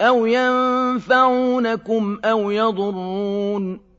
أَوْ يَنفَعُونَكُمْ أَوْ يَضُرُّونَ